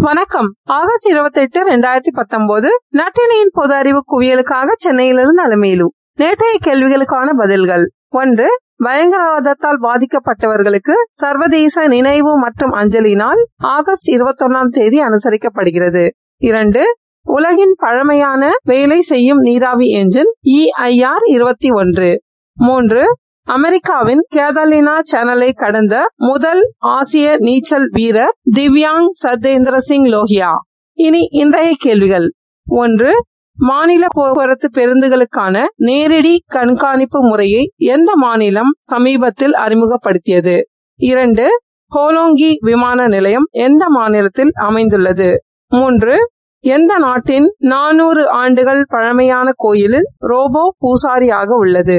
வணக்கம். ஆகஸ்ட் இருபத்தி எட்டு இரண்டாயிரத்தி பத்தொன்பது நட்டினியின் பொது அறிவு குவியலுக்காக சென்னையிலிருந்து அலமேலு. நேற்றைய கேள்விகளுக்கான பதில்கள். ஒன்று பயங்கரவாதத்தால் பாதிக்கப்பட்டவர்களுக்கு சர்வதேச நினைவு மற்றும் அஞ்சலி நாள் ஆகஸ்ட் இருபத்தொன்னாம் தேதி அனுசரிக்கப்படுகிறது. இரண்டு உலகின் பழமையான வேலை செய்யும் நீராவி என்ஜின் இஐஆர் இருபத்தி ஒன்று. மூன்று அமெரிக்காவின் கேதலினா சேனலை கடந்த முதல் ஆசிய நீச்சல் வீரர் திவ்யாங் சத்யேந்திர சிங் லோகியா இனி இன்றைய கேள்விகள். ஒன்று மாநில போக்குவரத்து பேருந்துகளுக்கான நேரடி கண்காணிப்பு முறையை எந்த மாநிலம் சமீபத்தில் அறிமுகப்படுத்தியது? இரண்டு ஹோலோங்கி விமான நிலையம் எந்த மாநிலத்தில் அமைந்துள்ளது? மூன்று எந்த நாட்டின் நானூறு ஆண்டுகள் பழமையான கோயிலில் ரோபோ பூசாரியாக உள்ளது?